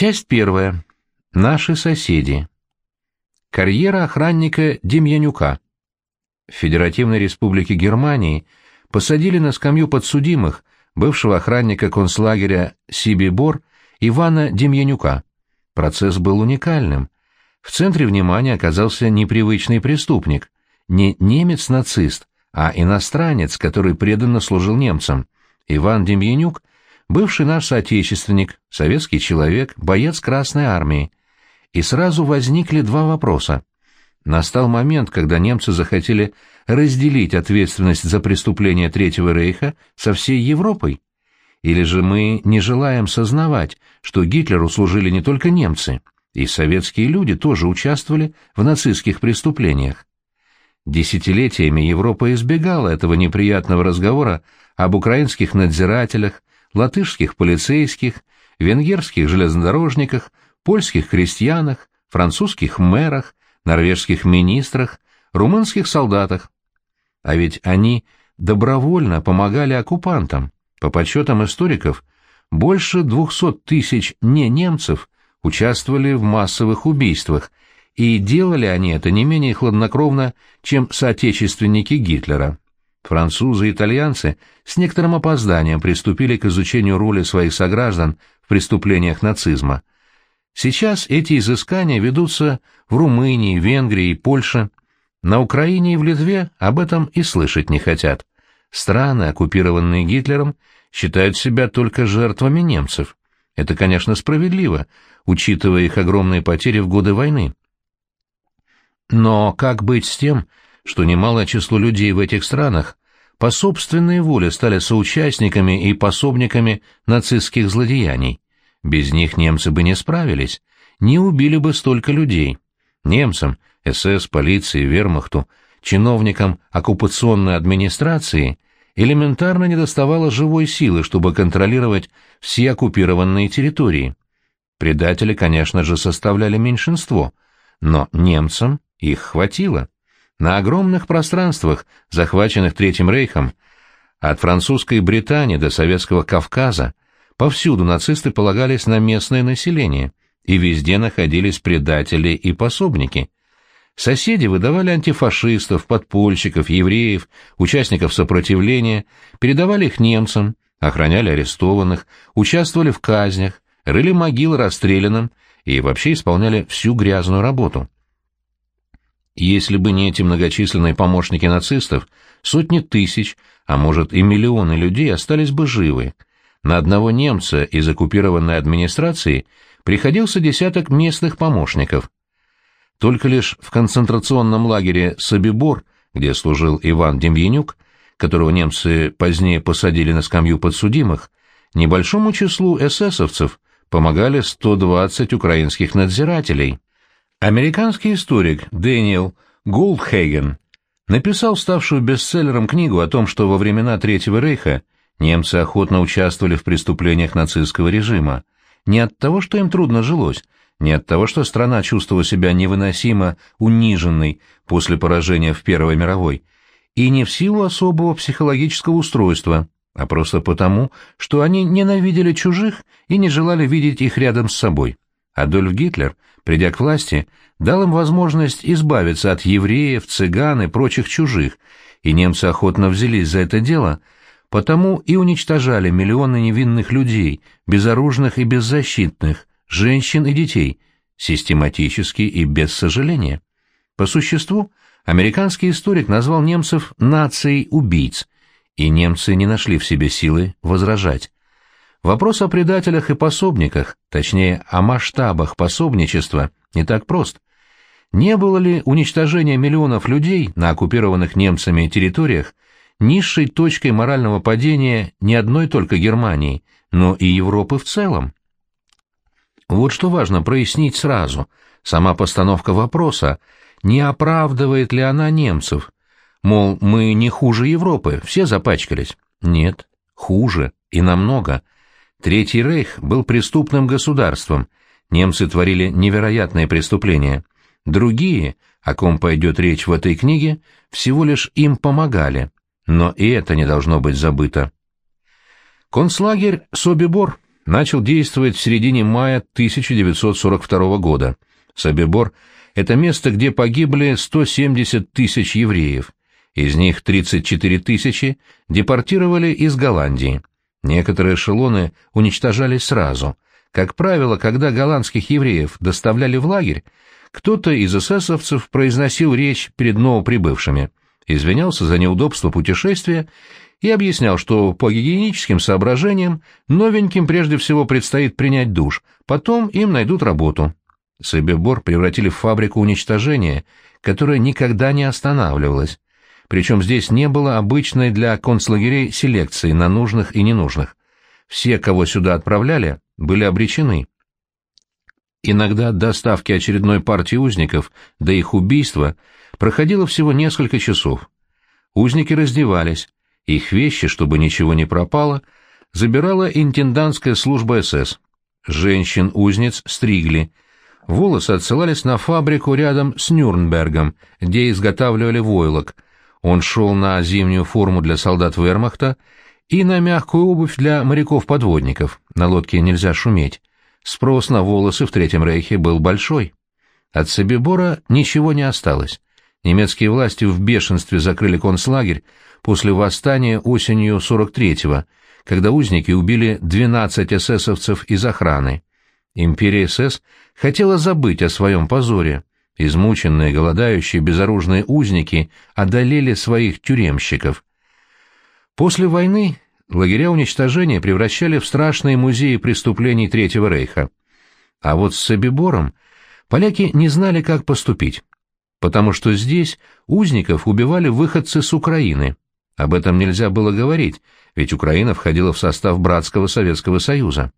Часть первая. Наши соседи. Карьера охранника Демьянюка. В Федеративной Республике Германии посадили на скамью подсудимых бывшего охранника концлагеря Сибибор Ивана Демьянюка. Процесс был уникальным. В центре внимания оказался непривычный преступник, не немец-нацист, а иностранец, который преданно служил немцам. Иван Демьянюк Бывший наш соотечественник, советский человек, боец Красной Армии. И сразу возникли два вопроса. Настал момент, когда немцы захотели разделить ответственность за преступления Третьего Рейха со всей Европой. Или же мы не желаем сознавать, что Гитлеру служили не только немцы, и советские люди тоже участвовали в нацистских преступлениях. Десятилетиями Европа избегала этого неприятного разговора об украинских надзирателях, латышских полицейских, венгерских железнодорожниках, польских крестьянах, французских мэрах, норвежских министрах, румынских солдатах. А ведь они добровольно помогали оккупантам. По подсчетам историков, больше 200 тысяч не немцев участвовали в массовых убийствах, и делали они это не менее хладнокровно, чем соотечественники Гитлера. Французы и итальянцы с некоторым опозданием приступили к изучению роли своих сограждан в преступлениях нацизма. Сейчас эти изыскания ведутся в Румынии, Венгрии и Польше. На Украине и в Литве об этом и слышать не хотят. Страны, оккупированные Гитлером, считают себя только жертвами немцев. Это, конечно, справедливо, учитывая их огромные потери в годы войны. Но как быть с тем, что немалое число людей в этих странах по собственной воле стали соучастниками и пособниками нацистских злодеяний. Без них немцы бы не справились, не убили бы столько людей. Немцам, СС, полиции, вермахту, чиновникам оккупационной администрации элементарно недоставало живой силы, чтобы контролировать все оккупированные территории. Предатели, конечно же, составляли меньшинство, но немцам их хватило. На огромных пространствах, захваченных Третьим Рейхом, от французской Британии до советского Кавказа, повсюду нацисты полагались на местное население, и везде находились предатели и пособники. Соседи выдавали антифашистов, подпольщиков, евреев, участников сопротивления, передавали их немцам, охраняли арестованных, участвовали в казнях, рыли могилы расстрелянным и вообще исполняли всю грязную работу. Если бы не эти многочисленные помощники нацистов, сотни тысяч, а может и миллионы людей остались бы живы. На одного немца из оккупированной администрации приходился десяток местных помощников. Только лишь в концентрационном лагере Собибор, где служил Иван Демьянюк, которого немцы позднее посадили на скамью подсудимых, небольшому числу эсэсовцев помогали 120 украинских надзирателей. Американский историк Дэниел Голдхейген написал ставшую бестселлером книгу о том, что во времена Третьего Рейха немцы охотно участвовали в преступлениях нацистского режима, не от того, что им трудно жилось, не от того, что страна чувствовала себя невыносимо униженной после поражения в Первой мировой, и не в силу особого психологического устройства, а просто потому, что они ненавидели чужих и не желали видеть их рядом с собой. Адольф Гитлер, придя к власти, дал им возможность избавиться от евреев, цыган и прочих чужих, и немцы охотно взялись за это дело, потому и уничтожали миллионы невинных людей, безоружных и беззащитных, женщин и детей, систематически и без сожаления. По существу, американский историк назвал немцев «нацией убийц», и немцы не нашли в себе силы возражать. Вопрос о предателях и пособниках, точнее, о масштабах пособничества, не так прост. Не было ли уничтожение миллионов людей на оккупированных немцами территориях низшей точкой морального падения не одной только Германии, но и Европы в целом? Вот что важно прояснить сразу. Сама постановка вопроса, не оправдывает ли она немцев? Мол, мы не хуже Европы, все запачкались. Нет, хуже и намного. Третий рейх был преступным государством, немцы творили невероятные преступления. Другие, о ком пойдет речь в этой книге, всего лишь им помогали, но и это не должно быть забыто. Концлагерь Собибор начал действовать в середине мая 1942 года. Собибор – это место, где погибли 170 тысяч евреев. Из них 34 тысячи депортировали из Голландии. Некоторые эшелоны уничтожались сразу. Как правило, когда голландских евреев доставляли в лагерь, кто-то из эсэсовцев произносил речь перед новоприбывшими, извинялся за неудобство путешествия и объяснял, что по гигиеническим соображениям новеньким прежде всего предстоит принять душ, потом им найдут работу. Собибор превратили в фабрику уничтожения, которая никогда не останавливалась. Причем здесь не было обычной для концлагерей селекции на нужных и ненужных. Все, кого сюда отправляли, были обречены. Иногда доставки очередной партии узников до их убийства проходило всего несколько часов. Узники раздевались, их вещи, чтобы ничего не пропало, забирала интендантская служба СС. Женщин-узниц стригли. Волосы отсылались на фабрику рядом с Нюрнбергом, где изготавливали войлок. Он шел на зимнюю форму для солдат вермахта и на мягкую обувь для моряков-подводников. На лодке нельзя шуметь. Спрос на волосы в Третьем Рейхе был большой. От Собибора ничего не осталось. Немецкие власти в бешенстве закрыли концлагерь после восстания осенью 43-го, когда узники убили 12 эсэсовцев из охраны. Империя СС хотела забыть о своем позоре. Измученные, голодающие, безоружные узники одолели своих тюремщиков. После войны лагеря уничтожения превращали в страшные музеи преступлений Третьего Рейха. А вот с Собибором поляки не знали, как поступить, потому что здесь узников убивали выходцы с Украины. Об этом нельзя было говорить, ведь Украина входила в состав братского Советского Союза.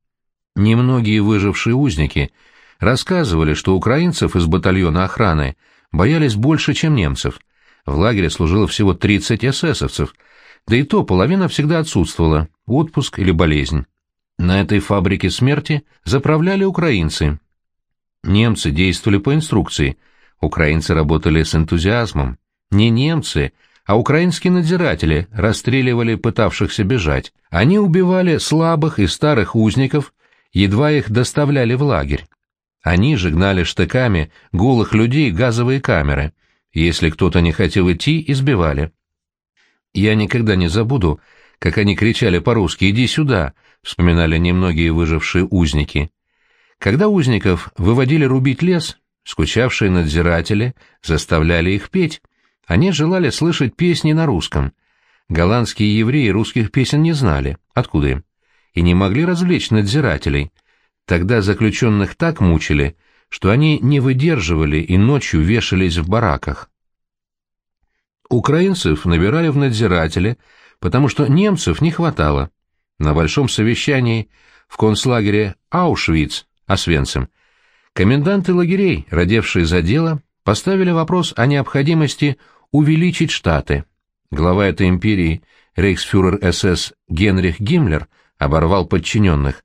Немногие выжившие узники рассказывали, что украинцев из батальона охраны боялись больше, чем немцев. В лагере служило всего 30 эсэсовцев – да и то половина всегда отсутствовала, отпуск или болезнь. На этой фабрике смерти заправляли украинцы. Немцы действовали по инструкции, украинцы работали с энтузиазмом. Не немцы, а украинские надзиратели расстреливали пытавшихся бежать. Они убивали слабых и старых узников, едва их доставляли в лагерь. Они же гнали штыками голых людей газовые камеры. Если кто-то не хотел идти, избивали. Я никогда не забуду, как они кричали по-русски «Иди сюда!», вспоминали немногие выжившие узники. Когда узников выводили рубить лес, скучавшие надзиратели заставляли их петь. Они желали слышать песни на русском. Голландские евреи русских песен не знали. Откуда им? И не могли развлечь надзирателей. Тогда заключенных так мучили, что они не выдерживали и ночью вешались в бараках. Украинцев набирали в надзиратели, потому что немцев не хватало. На большом совещании в концлагере Аушвиц, Освенцим, коменданты лагерей, родевшие за дело, поставили вопрос о необходимости увеличить штаты. Глава этой империи, рейхсфюрер СС Генрих Гиммлер, оборвал подчиненных.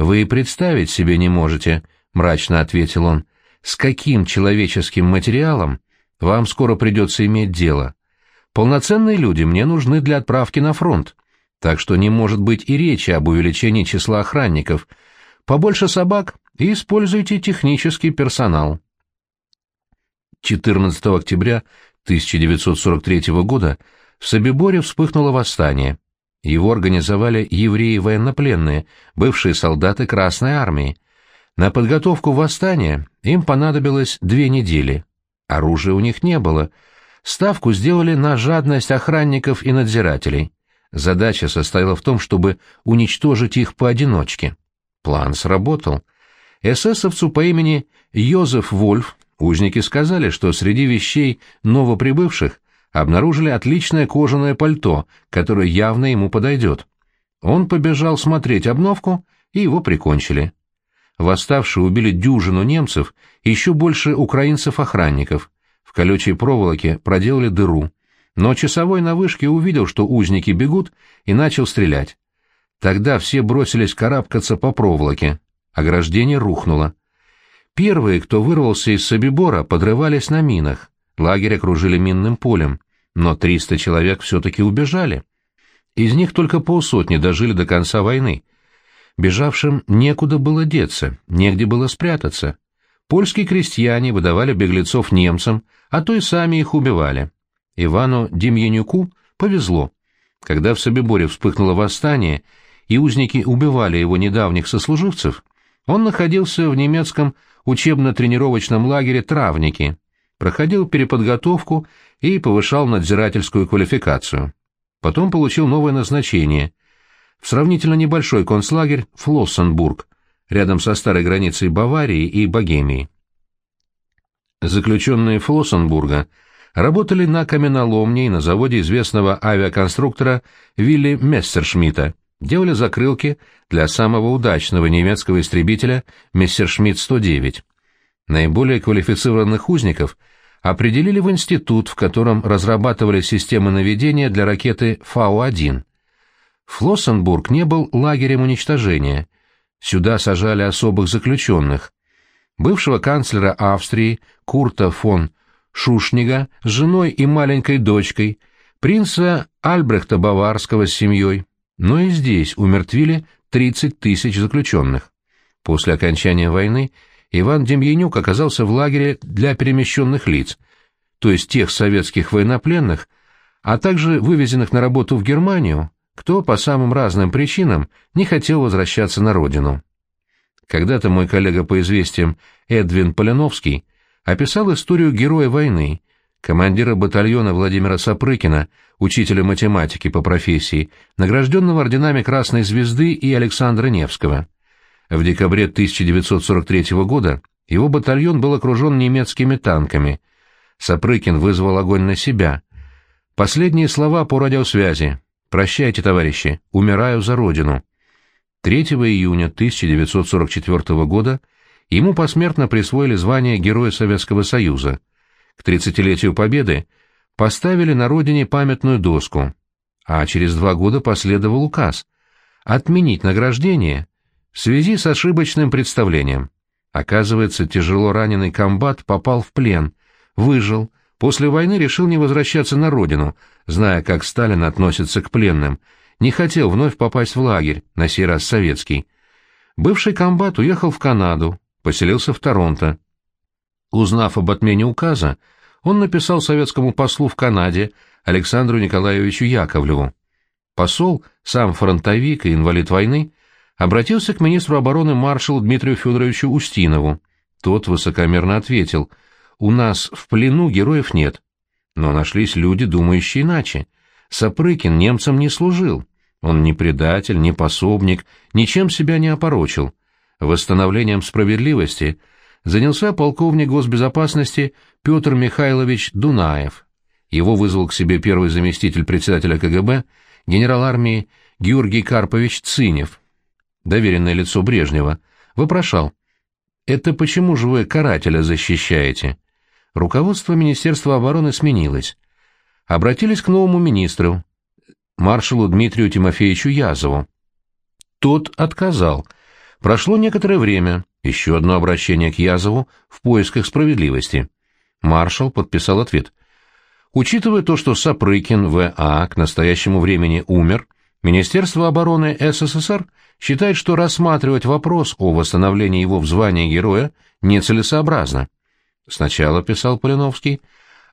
«Вы и представить себе не можете», — мрачно ответил он, — «с каким человеческим материалом вам скоро придется иметь дело. Полноценные люди мне нужны для отправки на фронт, так что не может быть и речи об увеличении числа охранников. Побольше собак и используйте технический персонал. 14 октября 1943 года в Собиборе вспыхнуло восстание. Его организовали евреи-военнопленные, бывшие солдаты Красной Армии. На подготовку восстания им понадобилось две недели. Оружия у них не было — Ставку сделали на жадность охранников и надзирателей. Задача состояла в том, чтобы уничтожить их поодиночке. План сработал. Эсэсовцу по имени Йозеф Вольф узники сказали, что среди вещей новоприбывших обнаружили отличное кожаное пальто, которое явно ему подойдет. Он побежал смотреть обновку, и его прикончили. Восставшие убили дюжину немцев и еще больше украинцев-охранников. В колючей проволоке проделали дыру, но часовой на вышке увидел, что узники бегут, и начал стрелять. Тогда все бросились карабкаться по проволоке. Ограждение рухнуло. Первые, кто вырвался из Собибора, подрывались на минах. Лагерь окружили минным полем, но 300 человек все-таки убежали. Из них только полсотни дожили до конца войны. Бежавшим некуда было деться, негде было спрятаться. Польские крестьяне выдавали беглецов немцам, а то и сами их убивали. Ивану Демьянюку повезло. Когда в Собиборе вспыхнуло восстание, и узники убивали его недавних сослуживцев, он находился в немецком учебно-тренировочном лагере «Травники», проходил переподготовку и повышал надзирательскую квалификацию. Потом получил новое назначение в сравнительно небольшой концлагерь Флоссенбург, рядом со старой границей Баварии и Богемии. Заключенные Флоссенбурга работали на каменоломне и на заводе известного авиаконструктора Вилли Мессершмитта, делали закрылки для самого удачного немецкого истребителя Мессершмитт-109. Наиболее квалифицированных узников определили в институт, в котором разрабатывали системы наведения для ракеты Фау-1. Флоссенбург не был лагерем уничтожения. Сюда сажали особых заключенных. Бывшего канцлера Австрии Курта фон Шушнига с женой и маленькой дочкой, принца Альбрехта Баварского с семьей. Но и здесь умертвили 30 тысяч заключенных. После окончания войны Иван Демьянюк оказался в лагере для перемещенных лиц, то есть тех советских военнопленных, а также вывезенных на работу в Германию, кто по самым разным причинам не хотел возвращаться на родину. Когда-то мой коллега по известиям Эдвин Поляновский описал историю героя войны, командира батальона Владимира Сапрыкина, учителя математики по профессии, награжденного орденами Красной Звезды и Александра Невского. В декабре 1943 года его батальон был окружен немецкими танками. Сапрыкин вызвал огонь на себя. Последние слова по радиосвязи «Прощайте, товарищи, умираю за Родину». 3 июня 1944 года ему посмертно присвоили звание Героя Советского Союза. К 30-летию Победы поставили на родине памятную доску, а через два года последовал указ отменить награждение в связи с ошибочным представлением. Оказывается, тяжело раненый комбат попал в плен, выжил, После войны решил не возвращаться на родину, зная, как Сталин относится к пленным, не хотел вновь попасть в лагерь, на сей раз советский. Бывший комбат уехал в Канаду, поселился в Торонто. Узнав об отмене указа, он написал советскому послу в Канаде Александру Николаевичу Яковлеву. Посол, сам фронтовик и инвалид войны, обратился к министру обороны маршалу Дмитрию Федоровичу Устинову. Тот высокомерно ответил — у нас в плену героев нет. Но нашлись люди, думающие иначе. Сапрыкин немцам не служил. Он не предатель, не пособник, ничем себя не опорочил. Восстановлением справедливости занялся полковник госбезопасности Петр Михайлович Дунаев. Его вызвал к себе первый заместитель председателя КГБ, генерал армии Георгий Карпович Цинев, доверенное лицо Брежнева, вопрошал, «Это почему же вы карателя защищаете?» руководство Министерства обороны сменилось. Обратились к новому министру, маршалу Дмитрию Тимофеевичу Язову. Тот отказал. Прошло некоторое время, еще одно обращение к Язову в поисках справедливости. Маршал подписал ответ. Учитывая то, что Сапрыкин В.А. к настоящему времени умер, Министерство обороны СССР считает, что рассматривать вопрос о восстановлении его в звании героя нецелесообразно. Сначала, писал Полиновский,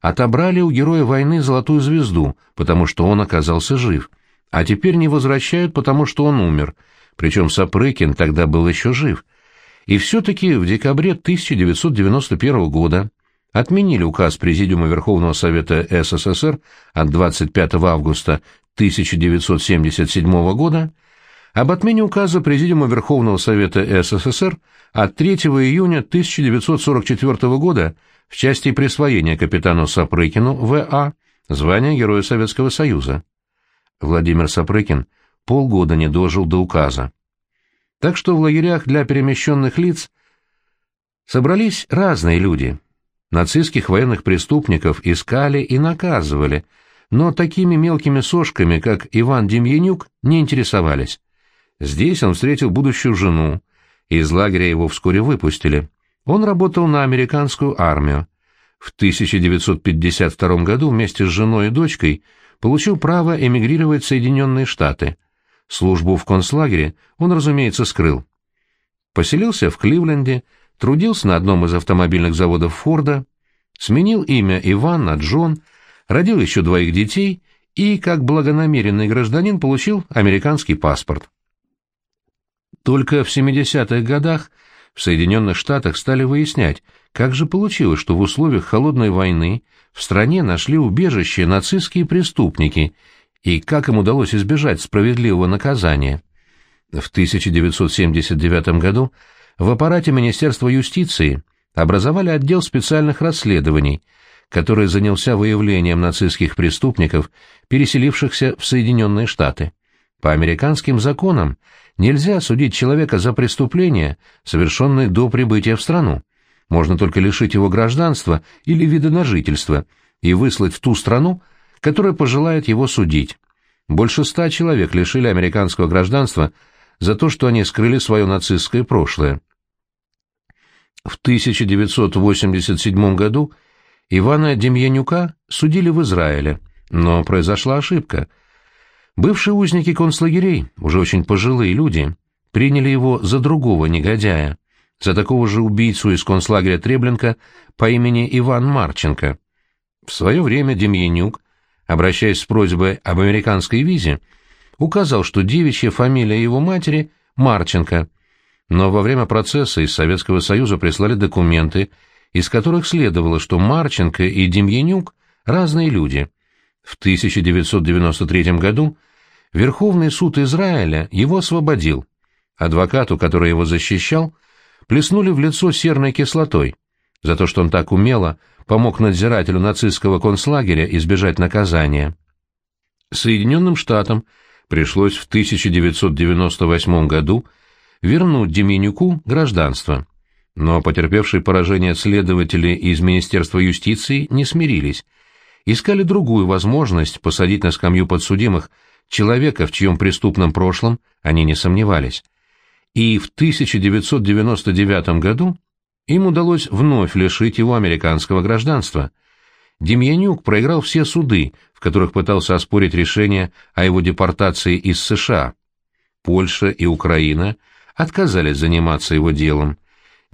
отобрали у героя войны золотую звезду, потому что он оказался жив, а теперь не возвращают, потому что он умер, причем Сапрыкин тогда был еще жив. И все-таки в декабре 1991 года отменили указ Президиума Верховного Совета СССР от 25 августа 1977 года об отмене указа Президиума Верховного Совета СССР от 3 июня 1944 года в части присвоения капитану Сапрыкину В.А. звания Героя Советского Союза. Владимир Сапрыкин полгода не дожил до указа. Так что в лагерях для перемещенных лиц собрались разные люди. Нацистских военных преступников искали и наказывали, но такими мелкими сошками, как Иван Демьянюк, не интересовались. Здесь он встретил будущую жену. Из лагеря его вскоре выпустили. Он работал на американскую армию. В 1952 году вместе с женой и дочкой получил право эмигрировать в Соединенные Штаты. Службу в концлагере он, разумеется, скрыл. Поселился в Кливленде, трудился на одном из автомобильных заводов Форда, сменил имя Иван на Джон, родил еще двоих детей и, как благонамеренный гражданин, получил американский паспорт. Только в 70-х годах в Соединенных Штатах стали выяснять, как же получилось, что в условиях холодной войны в стране нашли убежище нацистские преступники, и как им удалось избежать справедливого наказания. В 1979 году в аппарате Министерства юстиции образовали отдел специальных расследований, который занялся выявлением нацистских преступников, переселившихся в Соединенные Штаты. По американским законам нельзя судить человека за преступления, совершенные до прибытия в страну. Можно только лишить его гражданства или вида на жительство и выслать в ту страну, которая пожелает его судить. Больше ста человек лишили американского гражданства за то, что они скрыли свое нацистское прошлое. В 1987 году Ивана Демьянюка судили в Израиле, но произошла ошибка. Бывшие узники концлагерей, уже очень пожилые люди, приняли его за другого негодяя, за такого же убийцу из концлагеря Требленко по имени Иван Марченко. В свое время Демьянюк, обращаясь с просьбой об американской визе, указал, что девичья фамилия его матери – Марченко, но во время процесса из Советского Союза прислали документы, из которых следовало, что Марченко и Демьянюк – разные люди. В 1993 году Верховный суд Израиля его освободил. Адвокату, который его защищал, плеснули в лицо серной кислотой за то, что он так умело помог надзирателю нацистского концлагеря избежать наказания. Соединенным Штатам пришлось в 1998 году вернуть Деменюку гражданство. Но потерпевшие поражение следователи из Министерства юстиции не смирились. Искали другую возможность посадить на скамью подсудимых человека, в чьем преступном прошлом они не сомневались. И в 1999 году им удалось вновь лишить его американского гражданства. Демьянюк проиграл все суды, в которых пытался оспорить решение о его депортации из США. Польша и Украина – отказались заниматься его делом.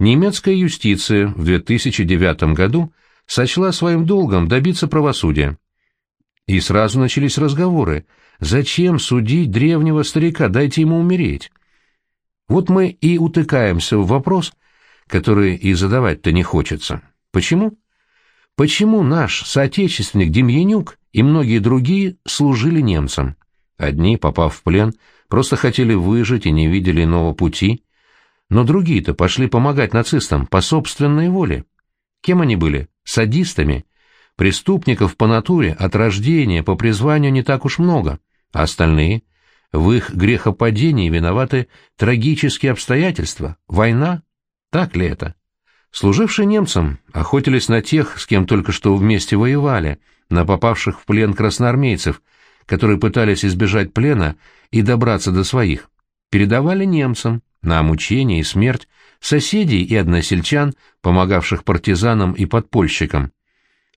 Немецкая юстиция в 2009 году сочла своим долгом добиться правосудия. И сразу начались разговоры. Зачем судить древнего старика, дайте ему умереть? Вот мы и утыкаемся в вопрос, который и задавать-то не хочется. Почему? Почему наш соотечественник Демьянюк и многие другие служили немцам? Одни, попав в плен, просто хотели выжить и не видели иного пути, но другие-то пошли помогать нацистам по собственной воле. Кем они были? Садистами? Преступников по натуре, от рождения, по призванию не так уж много, а остальные? В их грехопадении виноваты трагические обстоятельства, война? Так ли это? Служившие немцам охотились на тех, с кем только что вместе воевали, на попавших в плен красноармейцев – которые пытались избежать плена и добраться до своих, передавали немцам на мучение и смерть соседей и односельчан, помогавших партизанам и подпольщикам.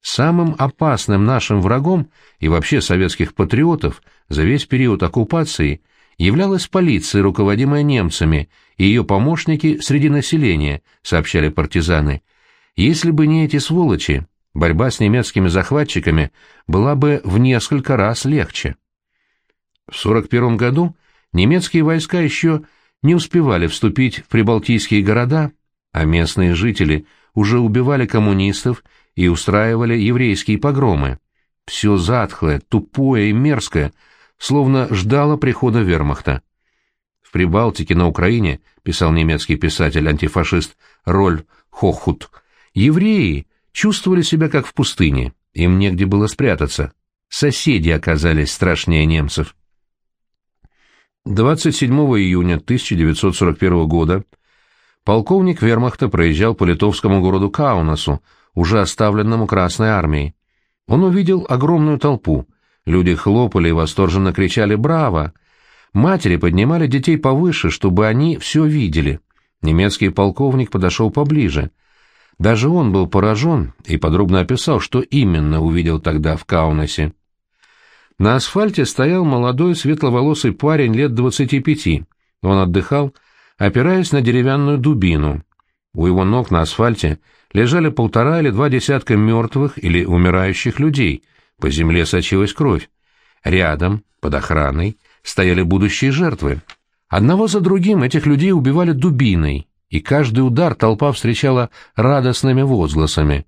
Самым опасным нашим врагом и вообще советских патриотов за весь период оккупации являлась полиция, руководимая немцами, и ее помощники среди населения, сообщали партизаны. Если бы не эти сволочи, борьба с немецкими захватчиками была бы в несколько раз легче. В 1941 году немецкие войска еще не успевали вступить в прибалтийские города, а местные жители уже убивали коммунистов и устраивали еврейские погромы. Все затхлое, тупое и мерзкое, словно ждало прихода вермахта. В Прибалтике на Украине, писал немецкий писатель-антифашист Рольф Хохут, евреи чувствовали себя как в пустыне, им негде было спрятаться. Соседи оказались страшнее немцев. 27 июня 1941 года полковник вермахта проезжал по литовскому городу Каунасу, уже оставленному Красной армией. Он увидел огромную толпу. Люди хлопали и восторженно кричали «Браво!». Матери поднимали детей повыше, чтобы они все видели. Немецкий полковник подошел поближе — даже он был поражен и подробно описал, что именно увидел тогда в Каунасе. На асфальте стоял молодой светловолосый парень лет двадцати пяти. Он отдыхал, опираясь на деревянную дубину. У его ног на асфальте лежали полтора или два десятка мертвых или умирающих людей, по земле сочилась кровь. Рядом, под охраной, стояли будущие жертвы. Одного за другим этих людей убивали дубиной, и каждый удар толпа встречала радостными возгласами.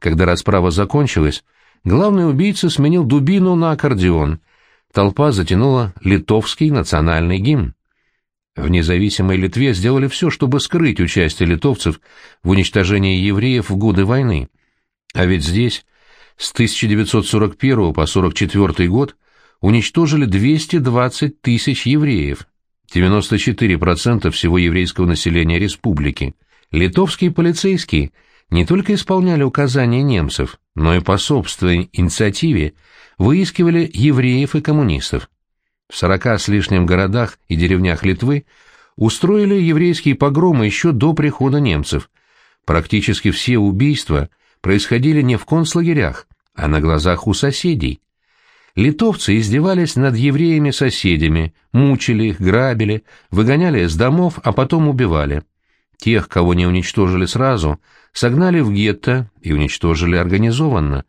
Когда расправа закончилась, главный убийца сменил дубину на аккордеон. Толпа затянула литовский национальный гимн. В независимой Литве сделали все, чтобы скрыть участие литовцев в уничтожении евреев в годы войны. А ведь здесь с 1941 по 1944 год уничтожили 220 тысяч евреев, 94% всего еврейского населения республики. Литовские полицейские не только исполняли указания немцев, но и по собственной инициативе выискивали евреев и коммунистов. В сорока с лишним городах и деревнях Литвы устроили еврейские погромы еще до прихода немцев. Практически все убийства происходили не в концлагерях, а на глазах у соседей. Литовцы издевались над евреями-соседями, мучили их, грабили, выгоняли из домов, а потом убивали. Тех, кого не уничтожили сразу, согнали в гетто и уничтожили организованно.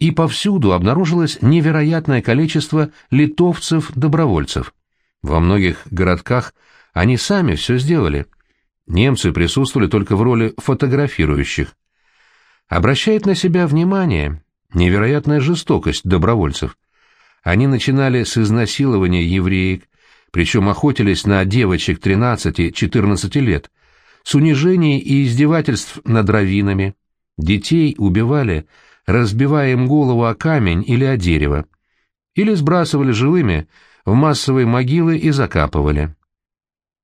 И повсюду обнаружилось невероятное количество литовцев-добровольцев. Во многих городках они сами все сделали. Немцы присутствовали только в роли фотографирующих. Обращает на себя внимание невероятная жестокость добровольцев. Они начинали с изнасилования евреек, причем охотились на девочек 13-14 лет, с унижений и издевательств над раввинами. Детей убивали, разбивая им голову о камень или о дерево, или сбрасывали живыми в массовые могилы и закапывали.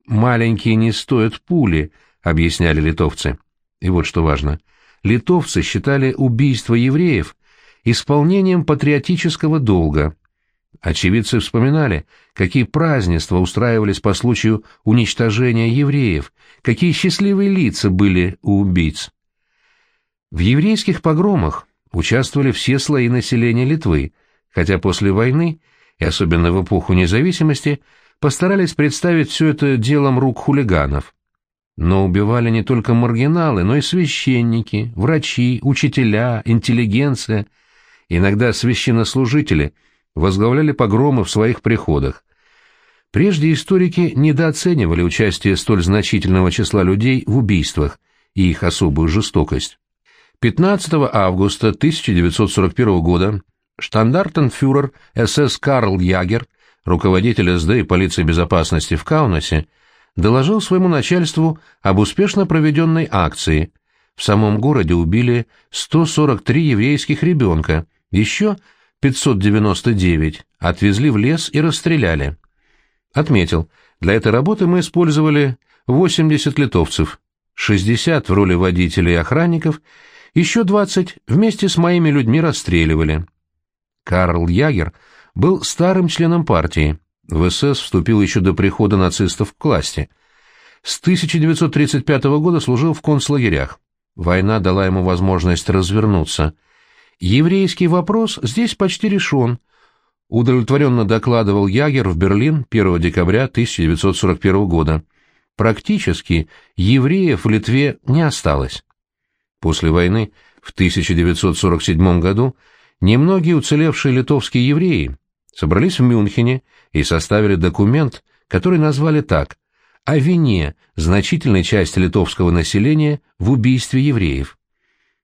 «Маленькие не стоят пули», — объясняли литовцы. И вот что важно. Литовцы считали убийство евреев исполнением патриотического долга, Очевидцы вспоминали, какие празднества устраивались по случаю уничтожения евреев, какие счастливые лица были у убийц. В еврейских погромах участвовали все слои населения Литвы, хотя после войны, и особенно в эпоху независимости, постарались представить все это делом рук хулиганов. Но убивали не только маргиналы, но и священники, врачи, учителя, интеллигенция, иногда священнослужители – возглавляли погромы в своих приходах. Прежде историки недооценивали участие столь значительного числа людей в убийствах и их особую жестокость. 15 августа 1941 года штандартенфюрер СС Карл Ягер, руководитель СД и полиции безопасности в Каунасе, доложил своему начальству об успешно проведенной акции. В самом городе убили 143 еврейских ребенка, еще 599 отвезли в лес и расстреляли. Отметил, для этой работы мы использовали 80 литовцев, 60 в роли водителей и охранников, еще 20 вместе с моими людьми расстреливали. Карл Ягер был старым членом партии, в СС вступил еще до прихода нацистов к власти. С 1935 года служил в концлагерях. Война дала ему возможность развернуться – Еврейский вопрос здесь почти решен, удовлетворенно докладывал Ягер в Берлин 1 декабря 1941 года. Практически евреев в Литве не осталось. После войны в 1947 году немногие уцелевшие литовские евреи собрались в Мюнхене и составили документ, который назвали так «О вине значительной части литовского населения в убийстве евреев».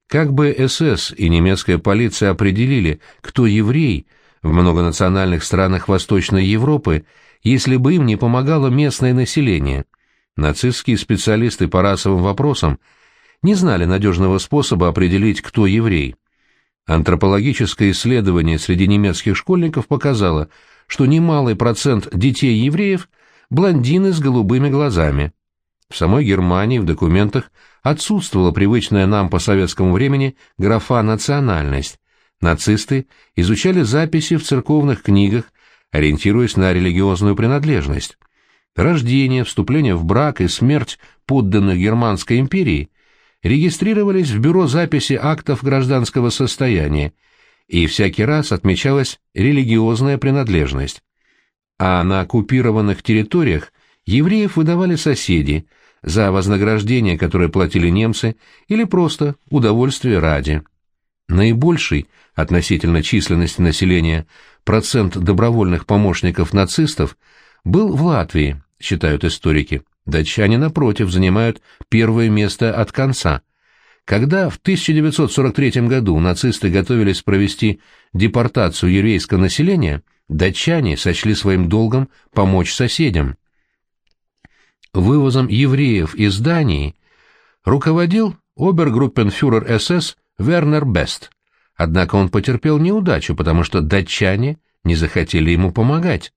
Как бы СС и немецкая полиция определили, кто еврей в многонациональных странах Восточной Европы, если бы им не помогало местное население? Нацистские специалисты по расовым вопросам не знали надежного способа определить, кто еврей. Антропологическое исследование среди немецких школьников показало, что немалый процент детей-евреев – блондины с голубыми глазами. В самой Германии в документах отсутствовала привычная нам по советскому времени графа «национальность». Нацисты изучали записи в церковных книгах, ориентируясь на религиозную принадлежность. Рождение, вступление в брак и смерть подданных Германской империи регистрировались в Бюро записи актов гражданского состояния и всякий раз отмечалась религиозная принадлежность. А на оккупированных территориях евреев выдавали соседи за вознаграждение, которое платили немцы, или просто удовольствие ради. Наибольший относительно численности населения процент добровольных помощников нацистов был в Латвии, считают историки. Датчане, напротив, занимают первое место от конца. Когда в 1943 году нацисты готовились провести депортацию еврейского населения, датчане сочли своим долгом помочь соседям. Вывозом евреев из Дании руководил обергруппенфюрер СС Вернер Бест, однако он потерпел неудачу, потому что датчане не захотели ему помогать.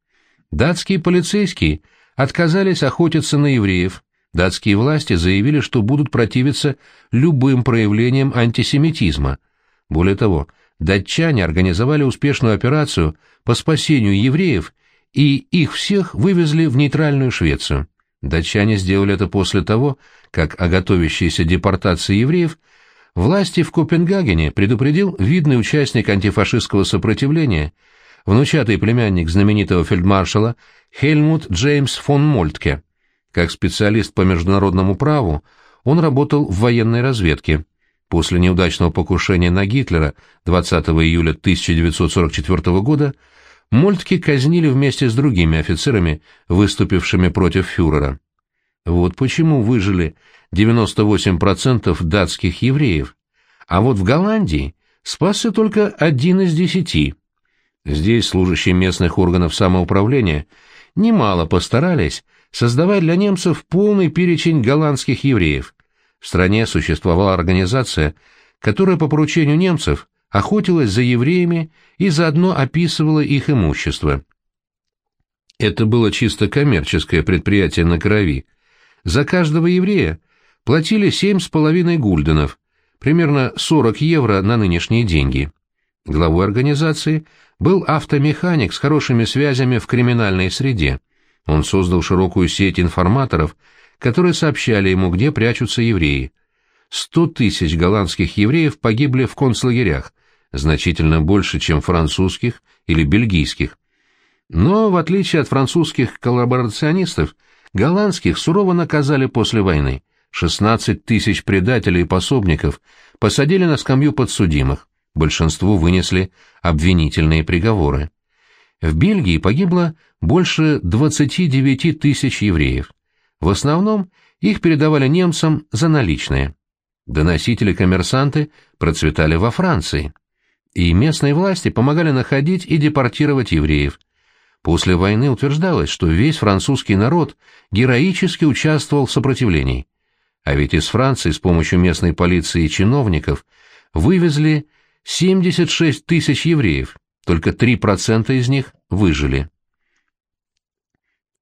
Датские полицейские отказались охотиться на евреев, датские власти заявили, что будут противиться любым проявлениям антисемитизма. Более того, датчане организовали успешную операцию по спасению евреев и их всех вывезли в нейтральную Швецию. Датчане сделали это после того, как о готовящейся депортации евреев власти в Копенгагене предупредил видный участник антифашистского сопротивления, внучатый племянник знаменитого фельдмаршала Хельмут Джеймс фон Мольтке. Как специалист по международному праву он работал в военной разведке. После неудачного покушения на Гитлера 20 июля 1944 года Мольтке казнили вместе с другими офицерами, выступившими против фюрера. Вот почему выжили 98% датских евреев, а вот в Голландии спасся только один из десяти. Здесь служащие местных органов самоуправления немало постарались, создавая для немцев полный перечень голландских евреев. В стране существовала организация, которая по поручению немцев охотилась за евреями и заодно описывала их имущество. Это было чисто коммерческое предприятие на крови. За каждого еврея платили семь с половиной гульденов, примерно 40 евро на нынешние деньги. Главой организации был автомеханик с хорошими связями в криминальной среде. Он создал широкую сеть информаторов, которые сообщали ему, где прячутся евреи. Сто тысяч голландских евреев погибли в концлагерях, значительно больше, чем французских или бельгийских. Но, в отличие от французских коллаборационистов, голландских сурово наказали после войны. 16 тысяч предателей и пособников посадили на скамью подсудимых, большинству вынесли обвинительные приговоры. В Бельгии погибло больше 29 тысяч евреев. В основном их передавали немцам за наличные. Доносители-коммерсанты процветали во Франции и местные власти помогали находить и депортировать евреев. После войны утверждалось, что весь французский народ героически участвовал в сопротивлении. А ведь из Франции с помощью местной полиции и чиновников вывезли 76 тысяч евреев, только 3% из них выжили.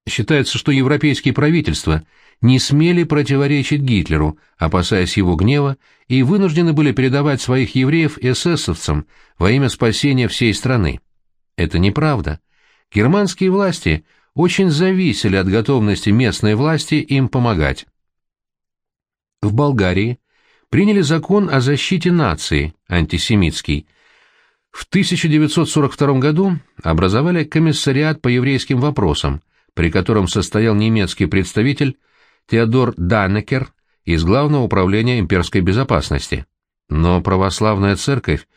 Считается, что европейские правительства не смели противоречить Гитлеру, опасаясь его гнева, и вынуждены были передавать своих евреев эсэсовцам во имя спасения всей страны. Это неправда. Германские власти очень зависели от готовности местной власти им помогать. В Болгарии приняли закон о защите нации, антисемитский. В 1942 году образовали комиссариат по еврейским вопросам, при котором состоял немецкий представитель Теодор Данекер из Главного управления имперской безопасности. Но православная церковь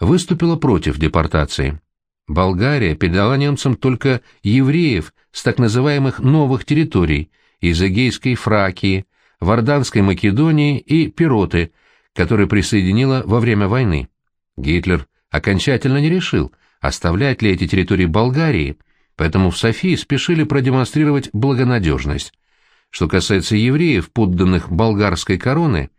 выступила против депортации. Болгария передала немцам только евреев с так называемых новых территорий из Эгейской Фракии, Варданской Македонии и Пироты, которые присоединила во время войны. Гитлер окончательно не решил, оставлять ли эти территории Болгарии, поэтому в Софии спешили продемонстрировать благонадежность. Что касается евреев, подданных болгарской короны,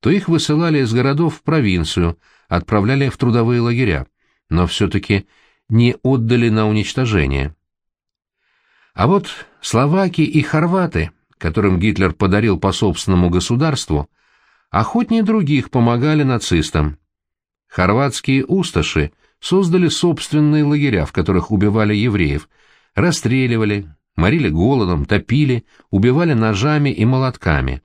то их высылали из городов в провинцию, отправляли в трудовые лагеря, но все-таки не отдали на уничтожение. А вот словаки и хорваты, которым Гитлер подарил по собственному государству, охотнее других помогали нацистам. Хорватские усташи создали собственные лагеря, в которых убивали евреев, расстреливали, морили голодом, топили, убивали ножами и молотками.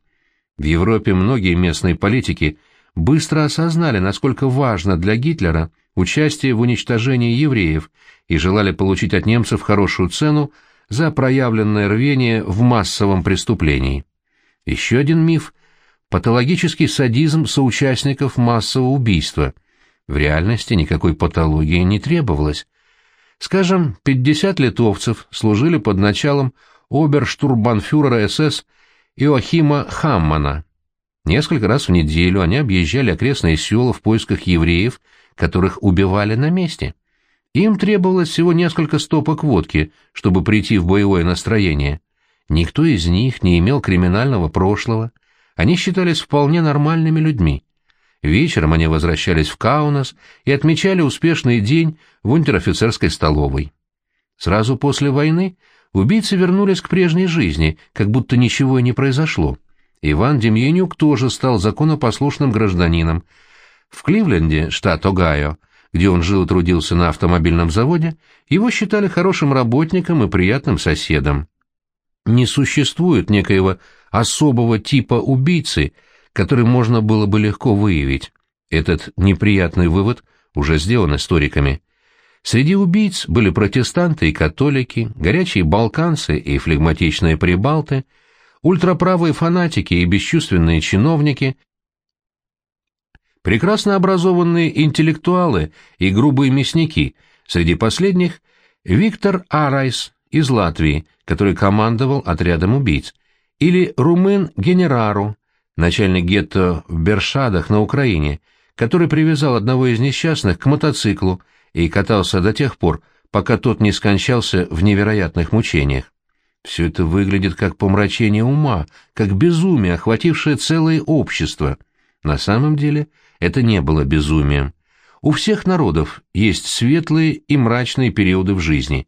В Европе многие местные политики быстро осознали, насколько важно для Гитлера участие в уничтожении евреев и желали получить от немцев хорошую цену за проявленное рвение в массовом преступлении. Еще один миф – патологический садизм соучастников массового убийства. В реальности никакой патологии не требовалось. Скажем, 50 литовцев служили под началом оберштурбанфюрера СС Иоахима Хаммана. Несколько раз в неделю они объезжали окрестные села в поисках евреев, которых убивали на месте. Им требовалось всего несколько стопок водки, чтобы прийти в боевое настроение. Никто из них не имел криминального прошлого. Они считались вполне нормальными людьми. Вечером они возвращались в Каунас и отмечали успешный день в унтер-офицерской столовой. Сразу после войны убийцы вернулись к прежней жизни, как будто ничего и не произошло. Иван Демьянюк тоже стал законопослушным гражданином. В Кливленде, штат Огайо, где он жил и трудился на автомобильном заводе, его считали хорошим работником и приятным соседом. Не существует некоего особого типа убийцы, который можно было бы легко выявить. Этот неприятный вывод уже сделан историками. Среди убийц были протестанты и католики, горячие балканцы и флегматичные прибалты, ультраправые фанатики и бесчувственные чиновники, прекрасно образованные интеллектуалы и грубые мясники, среди последних Виктор Арайс из Латвии, который командовал отрядом убийц, или румын Генерару, начальник гетто в Бершадах на Украине, который привязал одного из несчастных к мотоциклу и катался до тех пор, пока тот не скончался в невероятных мучениях. Все это выглядит как помрачение ума, как безумие, охватившее целое общество. На самом деле это не было безумием. У всех народов есть светлые и мрачные периоды в жизни.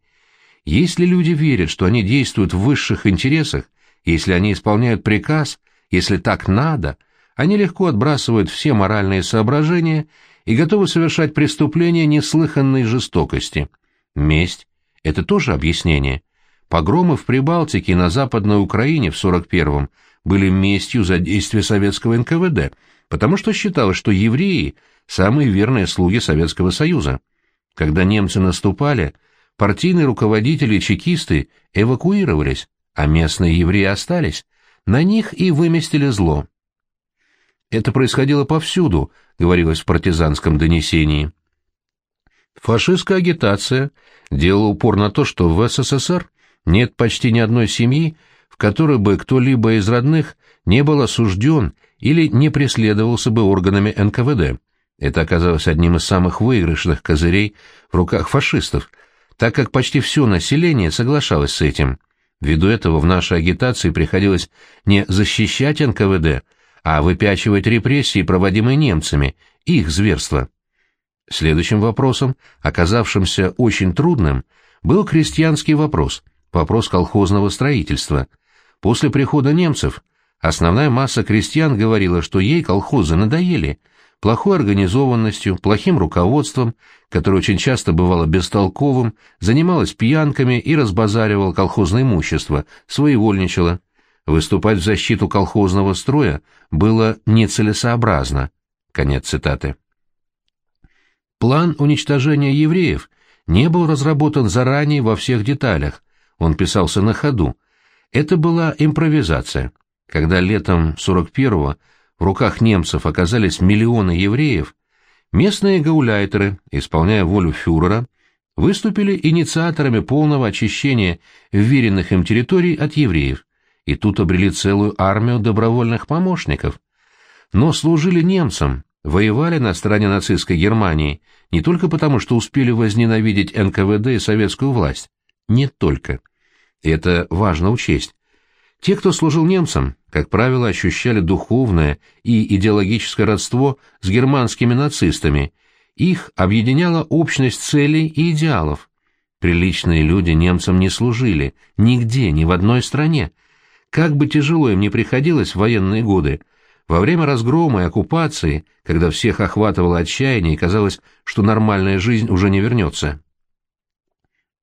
Если люди верят, что они действуют в высших интересах, если они исполняют приказ, если так надо, они легко отбрасывают все моральные соображения и готовы совершать преступления неслыханной жестокости. Месть — это тоже объяснение. Погромы в Прибалтике и на Западной Украине в 41-м были местью за действия советского НКВД — потому что считалось, что евреи – самые верные слуги Советского Союза. Когда немцы наступали, партийные руководители и чекисты эвакуировались, а местные евреи остались, на них и выместили зло. Это происходило повсюду, говорилось в партизанском донесении. Фашистская агитация делала упор на то, что в СССР нет почти ни одной семьи, в которой бы кто-либо из родных не был осужден или не преследовался бы органами НКВД. Это оказалось одним из самых выигрышных козырей в руках фашистов, так как почти все население соглашалось с этим. Ввиду этого в нашей агитации приходилось не защищать НКВД, а выпячивать репрессии, проводимые немцами, их зверства. Следующим вопросом, оказавшимся очень трудным, был крестьянский вопрос, вопрос колхозного строительства. После прихода немцев Основная масса крестьян говорила, что ей колхозы надоели, плохой организованностью, плохим руководством, которое очень часто бывало бестолковым, занималась пьянками и разбазаривала колхозное имущество, своевольничала. Выступать в защиту колхозного строя было нецелесообразно. Конец цитаты. План уничтожения евреев не был разработан заранее во всех деталях, он писался на ходу. Это была импровизация. Когда летом 41-го в руках немцев оказались миллионы евреев, местные гауляйтеры, исполняя волю фюрера, выступили инициаторами полного очищения вверенных им территорий от евреев, и тут обрели целую армию добровольных помощников. Но служили немцам, воевали на стороне нацистской Германии не только потому, что успели возненавидеть НКВД и советскую власть. Не только. Это важно учесть. Те, кто служил немцам, как правило, ощущали духовное и идеологическое родство с германскими нацистами, их объединяла общность целей и идеалов. Приличные люди немцам не служили, нигде, ни в одной стране. Как бы тяжело им ни приходилось в военные годы, во время разгрома и оккупации, когда всех охватывало отчаяние и казалось, что нормальная жизнь уже не вернется.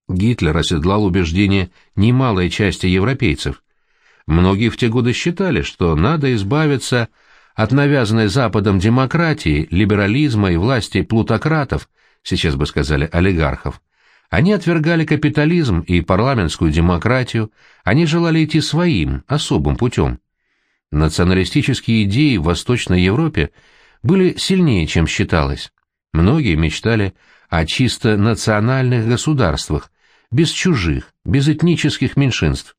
Гитлер оседлал убеждения немалой части европейцев. Многие в те годы считали, что надо избавиться от навязанной Западом демократии, либерализма и власти плутократов сейчас бы сказали олигархов. Они отвергали капитализм и парламентскую демократию, они желали идти своим, особым путем. Националистические идеи в Восточной Европе были сильнее, чем считалось. Многие мечтали о чисто национальных государствах, без чужих, без этнических меньшинств.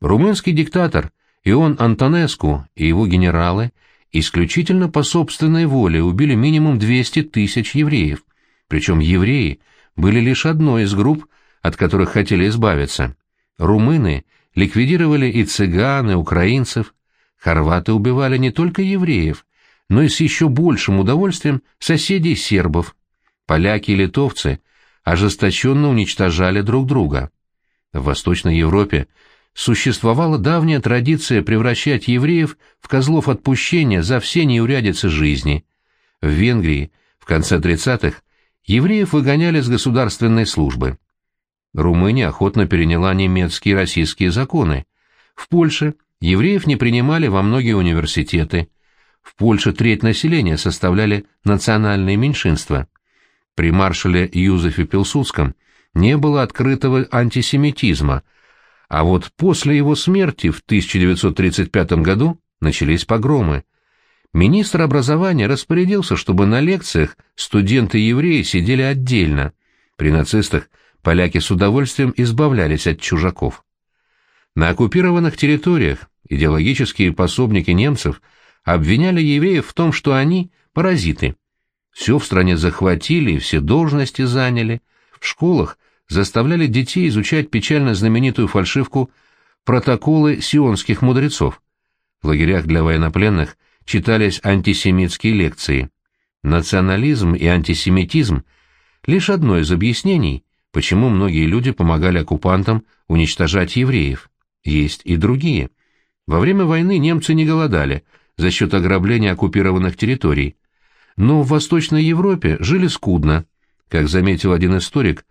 Румынский диктатор Ион Антонеску и его генералы исключительно по собственной воле убили минимум 200 тысяч евреев, причем евреи были лишь одной из групп, от которых хотели избавиться. Румыны ликвидировали и цыган, и украинцев. Хорваты убивали не только евреев, но и с еще большим удовольствием соседей сербов. Поляки и литовцы ожесточенно уничтожали друг друга. В Восточной Европе существовала давняя традиция превращать евреев в козлов отпущения за все неурядицы жизни. В Венгрии в конце 30-х евреев выгоняли с государственной службы. Румыния охотно переняла немецкие и российские законы. В Польше евреев не принимали во многие университеты. В Польше треть населения составляли национальные меньшинства. При маршале Юзефе Пилсудском не было открытого антисемитизма, а вот после его смерти в 1935 году начались погромы. Министр образования распорядился, чтобы на лекциях студенты-евреи сидели отдельно. При нацистах поляки с удовольствием избавлялись от чужаков. На оккупированных территориях идеологические пособники немцев обвиняли евреев в том, что они – паразиты. Все в стране захватили и все должности заняли. В школах заставляли детей изучать печально знаменитую фальшивку «Протоколы сионских мудрецов». В лагерях для военнопленных читались антисемитские лекции. Национализм и антисемитизм – лишь одно из объяснений, почему многие люди помогали оккупантам уничтожать евреев. Есть и другие. Во время войны немцы не голодали за счет ограбления оккупированных территорий. Но в Восточной Европе жили скудно. Как заметил один историк,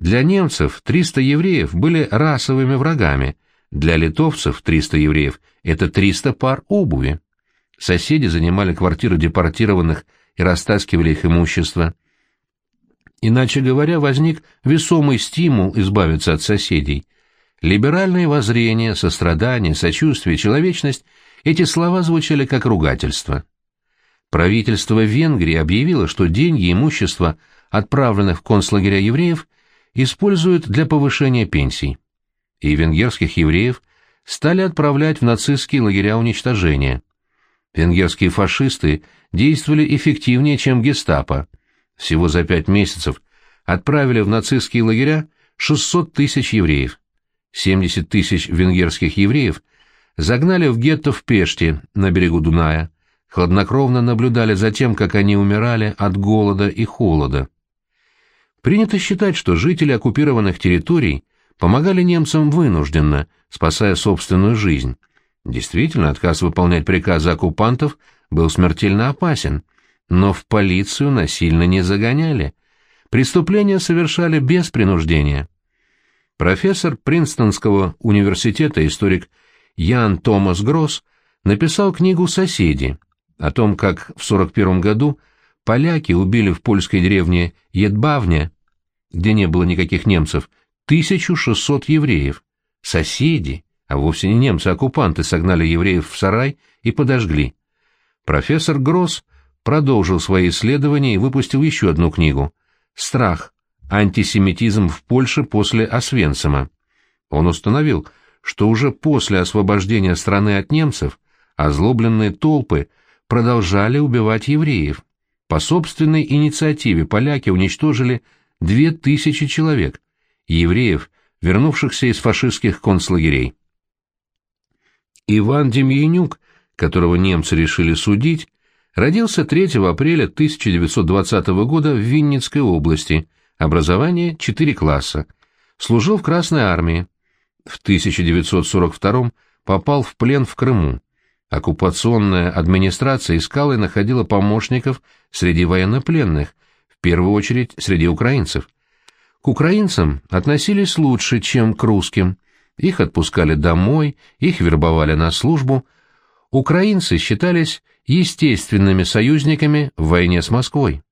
для немцев 300 евреев были расовыми врагами, для литовцев 300 евреев – это 300 пар обуви. Соседи занимали квартиры депортированных и растаскивали их имущество. Иначе говоря, возник весомый стимул избавиться от соседей. Либеральные воззрения, сострадание, сочувствие, человечность – эти слова звучали как ругательство. Правительство Венгрии объявило, что деньги и имущество, отправленных в концлагеря евреев, используют для повышения пенсий. И венгерских евреев стали отправлять в нацистские лагеря уничтожения. Венгерские фашисты действовали эффективнее, чем гестапо. Всего за пять месяцев отправили в нацистские лагеря 600 тысяч евреев. 70 тысяч венгерских евреев загнали в гетто в Пеште на берегу Дуная, хладнокровно наблюдали за тем, как они умирали от голода и холода. Принято считать, что жители оккупированных территорий помогали немцам вынужденно, спасая собственную жизнь. Действительно, отказ выполнять приказы оккупантов был смертельно опасен, но в полицию насильно не загоняли. Преступления совершали без принуждения. Профессор Принстонского университета, историк Ян Томас Гросс, написал книгу «Соседи», о том, как в 41 году поляки убили в польской деревне Едбавня, где не было никаких немцев, 1600 евреев. Соседи, а вовсе не немцы-оккупанты, согнали евреев в сарай и подожгли. Профессор Гросс продолжил свои исследования и выпустил еще одну книгу «Страх. Антисемитизм в Польше после Освенцима». Он установил, что уже после освобождения страны от немцев озлобленные толпы продолжали убивать евреев. По собственной инициативе поляки уничтожили две тысячи человек, евреев, вернувшихся из фашистских концлагерей. Иван Демьянюк, которого немцы решили судить, родился 3 апреля 1920 года в Винницкой области, образование 4 класса, служил в Красной армии. В 1942 попал в плен в Крыму. Оккупационная администрация искала и находила помощников среди военнопленных, в первую очередь среди украинцев. К украинцам относились лучше, чем к русским. Их отпускали домой, их вербовали на службу. Украинцы считались естественными союзниками в войне с Москвой.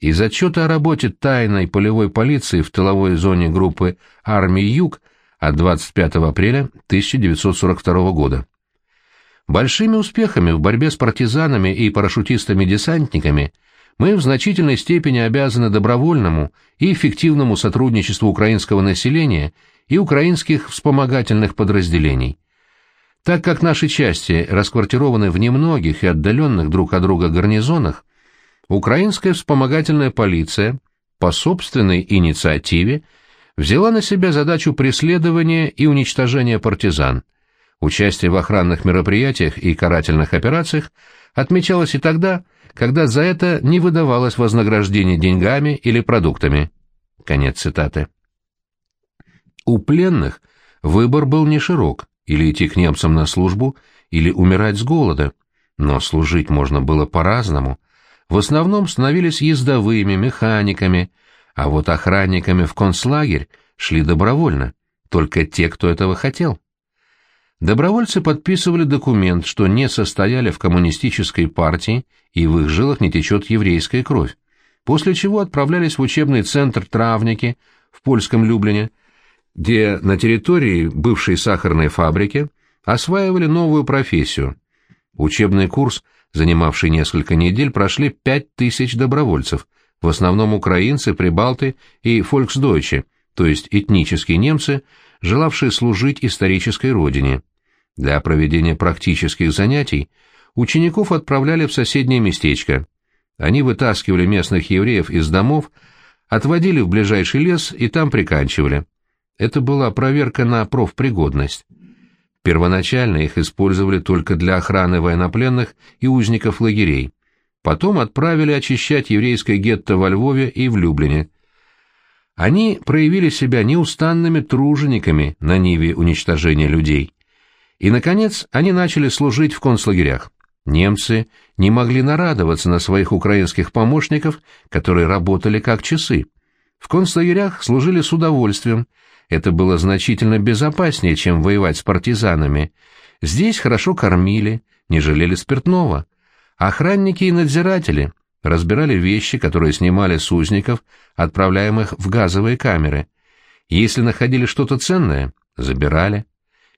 Из отчета о работе тайной полевой полиции в тыловой зоне группы армии «Юг» от 25 апреля 1942 года. Большими успехами в борьбе с партизанами и парашютистами-десантниками мы в значительной степени обязаны добровольному и эффективному сотрудничеству украинского населения и украинских вспомогательных подразделений. Так как наши части расквартированы в немногих и отдаленных друг от друга гарнизонах, украинская вспомогательная полиция по собственной инициативе взяла на себя задачу преследования и уничтожения партизан. Участие в охранных мероприятиях и карательных операциях отмечалось и тогда, когда за это не выдавалось вознаграждение деньгами или продуктами. Конец цитаты. У пленных выбор был не широк, или идти к немцам на службу, или умирать с голода, но служить можно было по-разному. В основном становились ездовыми, механиками, а вот охранниками в концлагерь шли добровольно, только те, кто этого хотел. Добровольцы подписывали документ, что не состояли в коммунистической партии и в их жилах не течет еврейская кровь, после чего отправлялись в учебный центр «Травники» в польском Люблине, где на территории бывшей сахарной фабрики осваивали новую профессию. Учебный курс, занимавший несколько недель, прошли пять тысяч добровольцев, в основном украинцы, прибалты и фольксдойче, то есть этнические немцы, желавшие служить исторической родине. Для проведения практических занятий учеников отправляли в соседнее местечко. Они вытаскивали местных евреев из домов, отводили в ближайший лес и там приканчивали. Это была проверка на профпригодность. Первоначально их использовали только для охраны военнопленных и узников лагерей. Потом отправили очищать еврейское гетто во Львове и в Люблине. Они проявили себя неустанными тружениками на ниве уничтожения людей. И, наконец, они начали служить в концлагерях. Немцы не могли нарадоваться на своих украинских помощников, которые работали как часы. В концлагерях служили с удовольствием, это было значительно безопаснее, чем воевать с партизанами. Здесь хорошо кормили, не жалели спиртного. Охранники и надзиратели разбирали вещи, которые снимали с узников, отправляемых в газовые камеры. Если находили что-то ценное, забирали.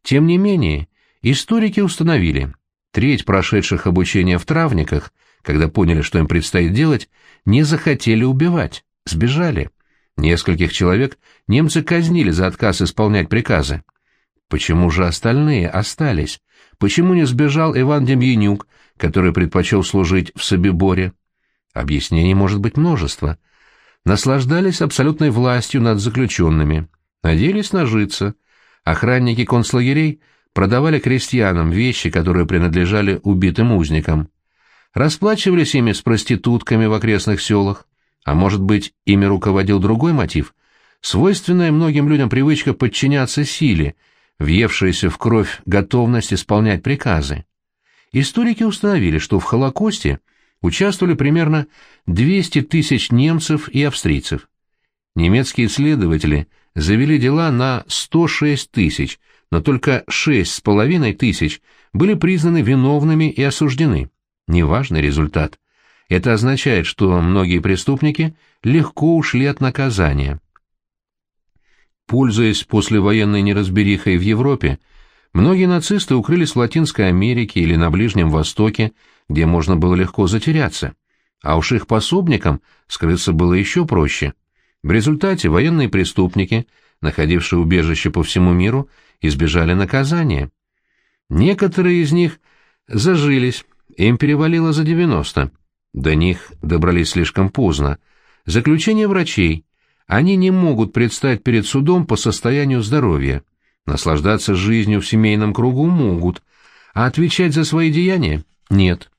Тем не менее, историки установили, треть прошедших обучение в травниках, когда поняли, что им предстоит делать, не захотели убивать, сбежали. Нескольких человек немцы казнили за отказ исполнять приказы. Почему же остальные остались? Почему не сбежал Иван Демьянюк, который предпочел служить в Собиборе? Объяснений может быть множество. Наслаждались абсолютной властью над заключенными, надеялись нажиться. Охранники концлагерей продавали крестьянам вещи, которые принадлежали убитым узникам. Расплачивались ими с проститутками в окрестных селах. А может быть, ими руководил другой мотив? Свойственная многим людям привычка подчиняться силе, въевшаяся в кровь готовность исполнять приказы. Историки установили, что в Холокосте участвовали примерно 200 тысяч немцев и австрийцев. Немецкие исследователи завели дела на 106 тысяч, но только 6,5 тысяч были признаны виновными и осуждены. Неважный результат. Это означает, что многие преступники легко ушли от наказания. Пользуясь послевоенной неразберихой в Европе, многие нацисты укрылись в Латинской Америке или на Ближнем Востоке, где можно было легко затеряться. А уж их пособникам скрыться было еще проще. В результате военные преступники, находившие убежище по всему миру, избежали наказания. Некоторые из них зажились, им перевалило за 90, до них добрались слишком поздно. Заключение врачей. Они не могут предстать перед судом по состоянию здоровья. Наслаждаться жизнью в семейном кругу могут, а отвечать за свои деяния — нет.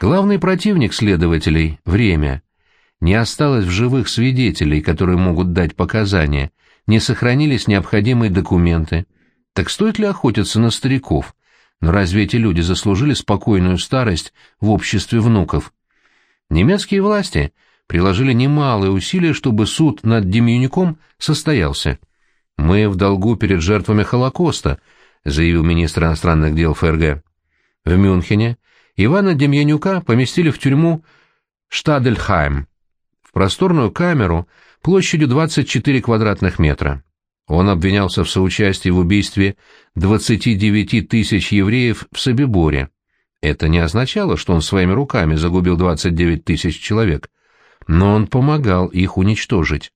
Главный противник следователей — время. Не осталось в живых свидетелей, которые могут дать показания, не сохранились необходимые документы. Так стоит ли охотиться на стариков? Но разве эти люди заслужили спокойную старость в обществе внуков? Немецкие власти приложили немалые усилия, чтобы суд над Демьюником состоялся. «Мы в долгу перед жертвами Холокоста», — заявил министр иностранных дел ФРГ. В Мюнхене Ивана Демьянюка поместили в тюрьму Штадельхайм. в просторную камеру площадью 24 квадратных метра. Он обвинялся в соучастии в убийстве 29 тысяч евреев в Собиборе. Это не означало, что он своими руками загубил 29 тысяч человек, но он помогал их уничтожить.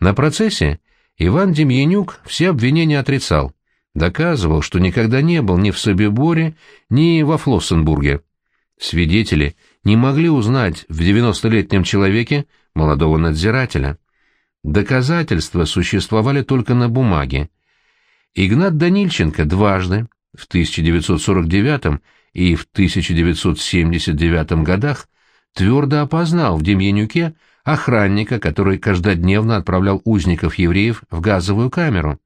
На процессе Иван Демьянюк все обвинения отрицал, доказывал, что никогда не был ни в Собиборе, ни во Флоссенбурге. Свидетели не могли узнать в 90-летнем человеке молодого надзирателя. Доказательства существовали только на бумаге. Игнат Данильченко дважды, в 1949 и в 1979 годах, твердо опознал в Демьянюке охранника, который каждодневно отправлял узников-евреев в газовую камеру.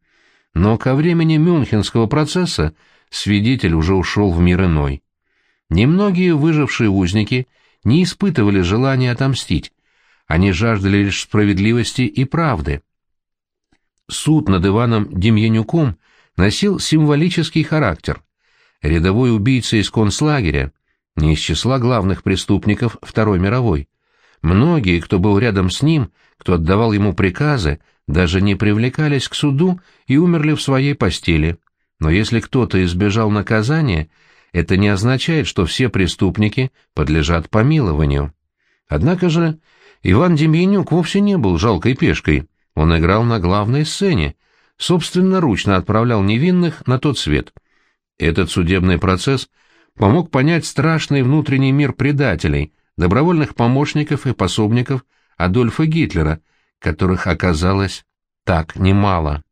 Но ко времени Мюнхенского процесса свидетель уже ушел в мир иной. Немногие выжившие узники не испытывали желания отомстить, они жаждали лишь справедливости и правды. Суд над Иваном Демьянюком носил символический характер. Рядовой убийца из концлагеря, не из числа главных преступников Второй мировой. Многие, кто был рядом с ним, кто отдавал ему приказы, даже не привлекались к суду и умерли в своей постели. Но если кто-то избежал наказания, это не означает, что все преступники подлежат помилованию. Однако же Иван Демьянюк вовсе не был жалкой пешкой, он играл на главной сцене, собственноручно отправлял невинных на тот свет. Этот судебный процесс помог понять страшный внутренний мир предателей, добровольных помощников и пособников Адольфа Гитлера, которых оказалось так немало.